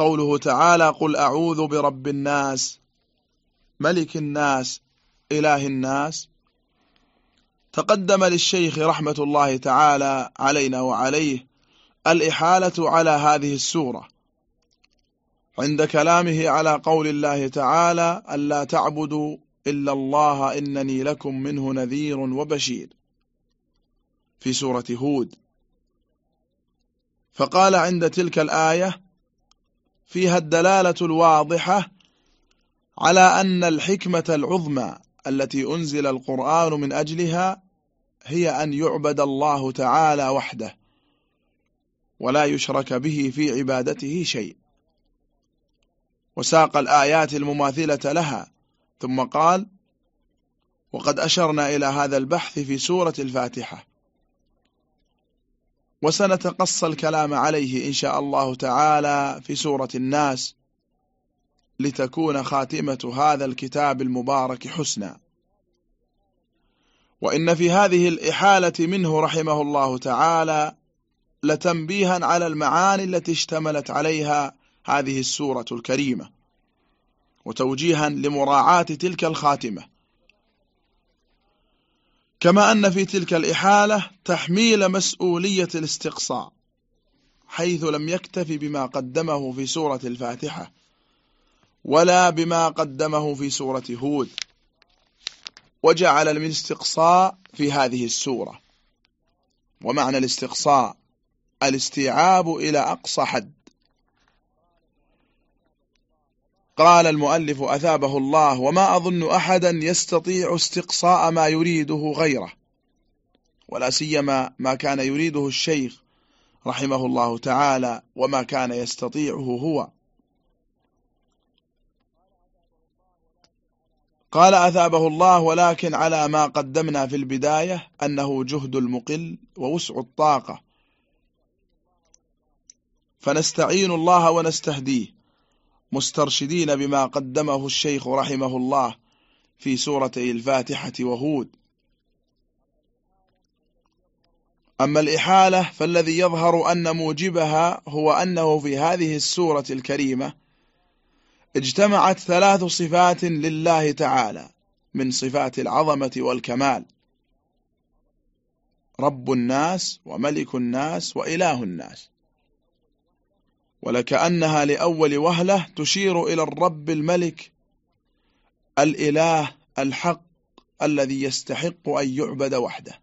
قوله تعالى قل أعوذ برب الناس ملك الناس إله الناس. تقدم للشيخ رحمة الله تعالى علينا وعليه الإحالة على هذه السورة. عند كلامه على قول الله تعالى ألا تعبدوا إلا الله إنني لكم منه نذير وبشير في سورة هود. فقال عند تلك الآية فيها الدلالة الواضحة على أن الحكمة العظمى التي أنزل القرآن من أجلها هي أن يعبد الله تعالى وحده ولا يشرك به في عبادته شيء. وساق الآيات المماثلة لها ثم قال وقد أشرنا إلى هذا البحث في سورة الفاتحة. وسنتقص الكلام عليه إن شاء الله تعالى في سورة الناس لتكون خاتمة هذا الكتاب المبارك حسنا. وإن في هذه الإحالة منه رحمه الله تعالى لتنبيها على المعاني التي اشتملت عليها هذه السورة الكريمة وتوجيها لمراعاة تلك الخاتمة. كما أن في تلك الإحالة تحميل مسؤولية الاستقصاء حيث لم يكتف بما قدمه في سورة الفاتحة ولا بما قدمه في سورة هود وجعل الاستقصاء في هذه السورة. ومعنى الاستقصاء الاستيعاب إلى أقصى حد. قال المؤلف أثابه الله وما أظن أحدا يستطيع استقصاء ما يريده غيره ولا سيما ما كان يريده الشيخ رحمه الله تعالى وما كان يستطيعه هو. قال أثابه الله ولكن على ما قدمنا في البداية أنه جهد المقل ووسع الطاقة. فنستعين الله ونستهديه. مسترشدين بما قدمه الشيخ رحمه الله في سورتي الفاتحة وهود. أما الإحالة فالذي يظهر أن موجبها هو أنه في هذه السورة الكريمة اجتمعت ثلاث صفات لله تعالى من صفات العظمة والكمال رب الناس وملك الناس وإله الناس. ولكأنها لأول وهلة تشير إلى الرب الملك الإله الحق الذي يستحق أن يعبد وحده.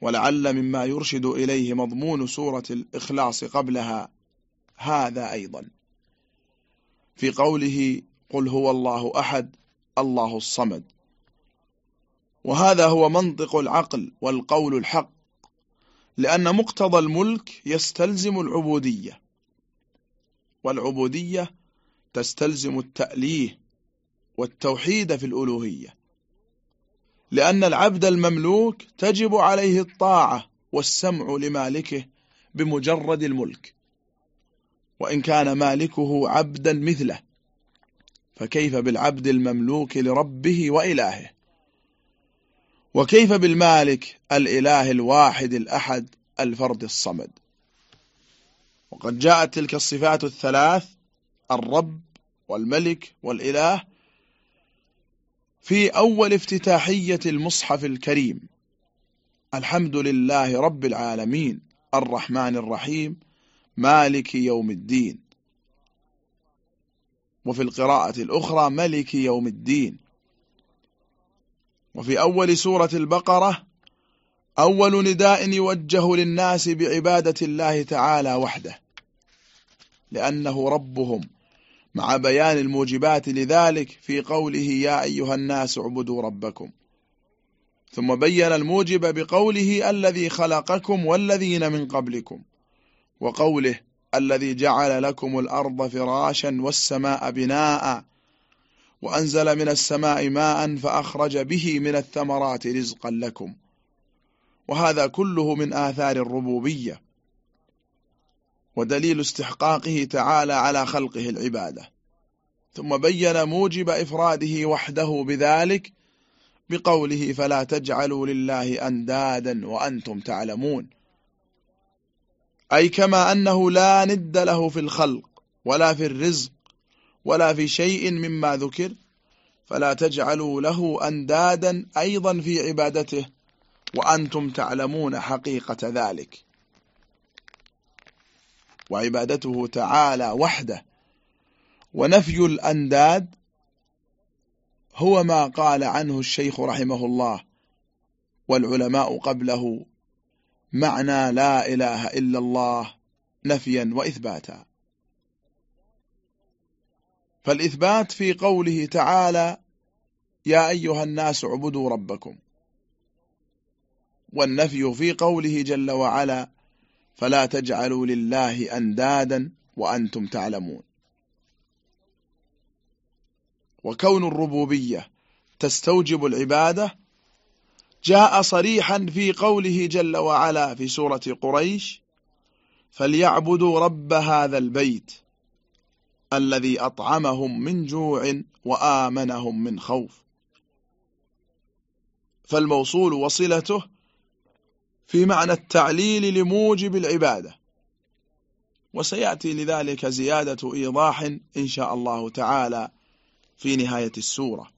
ولعل مما يرشد إليه مضمون سورة الإخلاص قبلها هذا أيضا. في قوله قل هو الله أحد الله الصمد. وهذا هو منطق العقل والقول الحق. لأن مقتضى الملك يستلزم العبودية والعبودية تستلزم التأليه والتوحيد في الألوهية لأن العبد المملوك تجب عليه الطاعة والسمع لمالكه بمجرد الملك وإن كان مالكه عبدا مثله فكيف بالعبد المملوك لربه وإلهه؟ وكيف بالمالك الإله الواحد الأحد الفرد الصمد. وقد جاءت تلك الصفات الثلاث الرب والملك والإله في أول افتتاحية المصحف الكريم. الحمد لله رب العالمين الرحمن الرحيم مالك يوم الدين. وفي القراءة الأخرى ملك يوم الدين. وفي أول سورة البقرة أول نداء يوجه للناس بعبادة الله تعالى وحده لأنه ربهم مع بيان الموجبات لذلك في قوله يا أيها الناس اعبدوا ربكم. ثم بين الموجب بقوله الذي خلقكم والذين من قبلكم وقوله الذي جعل لكم الأرض فراشا والسماء بناء وأنزل من السماء ماء فأخرج به من الثمرات رزقا لكم. وهذا كله من آثار الربوبية. ودليل استحقاقه تعالى على خلقه العبادة. ثم بين موجب إفراده وحده بذلك بقوله فلا تجعلوا لله أندادا وأنتم تعلمون. أي كما أنه لا ند له في الخلق ولا في الرزق ولا في شيء مما ذكر فلا تجعلوا له أندادا أيضا في عبادته وأنتم تعلمون حقيقة ذلك. وعبادته تعالى وحده. ونفي الأنداد هو ما قال عنه الشيخ رحمه الله والعلماء قبله معنى لا إله إلا الله نفيا وإثباتا. فالإثبات في قوله تعالى يا أيها الناس اعبدوا ربكم. والنفي في قوله جل وعلا فلا تجعلوا لله أندادا وأنتم تعلمون. وكون الربوبية تستوجب العبادة جاء صريحا في قوله جل وعلا في سورة قريش فليعبدوا رب هذا البيت. الذي أطعمهم من جوع وآمنهم من خوف. فالموصول وصلته في معنى التعليل لموجب العبادة. وسيأتي لذلك زيادة إيضاح إن شاء الله تعالى في نهاية السورة.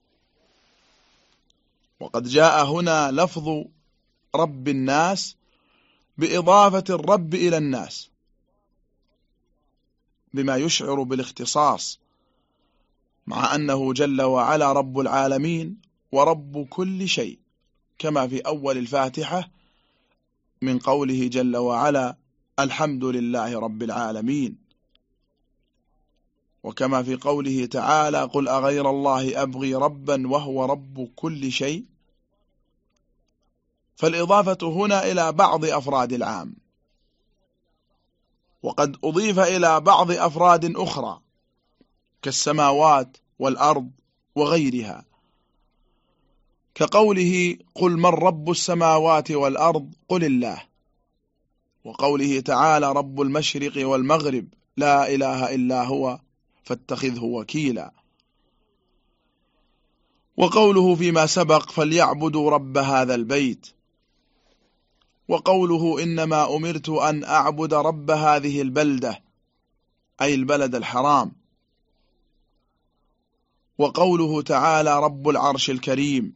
وقد جاء هنا لفظ رب الناس بإضافة الرب إلى الناس. بما يشعر بالاختصاص مع أنه جل وعلا رب العالمين ورب كل شيء كما في أول الفاتحة من قوله جل وعلا الحمد لله رب العالمين. وكما في قوله تعالى قل أغير الله أبغي ربا وهو رب كل شيء. فالإضافة هنا إلى بعض أفراد العام. وقد أضيف إلى بعض أفراد أخرى كالسماوات والأرض وغيرها. كقوله قل من رب السماوات والأرض؟ قل الله. وقوله تعالى رب المشرق والمغرب لا إله إلا هو فاتخذه وكيلا. وقوله فيما سبق فليعبدوا رب هذا البيت. وقوله إنما أمرت أن أعبد رب هذه البلدة أي البلد الحرام. وقوله تعالى رب العرش الكريم.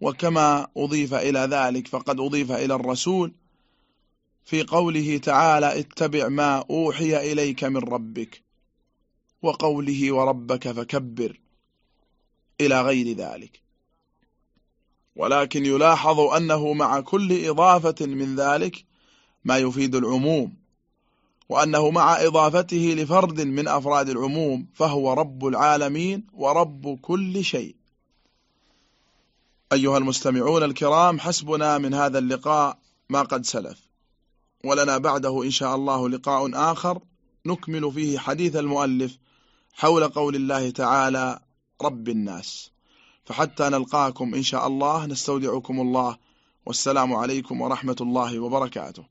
وكما أضيف إلى ذلك فقد أضيف إلى الرسول في قوله تعالى اتبع ما أوحي إليك من ربك وقوله وربك فكبر إلى غير ذلك. ولكن يلاحظ أنه مع كل إضافة من ذلك ما يفيد العموم وأنه مع إضافته لفرد من أفراد العموم فهو رب العالمين ورب كل شيء. أيها المستمعون الكرام حسبنا من هذا اللقاء ما قد سلف. ولنا بعده إن شاء الله لقاء آخر نكمل فيه حديث المؤلف حول قول الله تعالى رب الناس. فحتى نلقاكم إن شاء الله نستودعكم الله والسلام عليكم ورحمة الله وبركاته.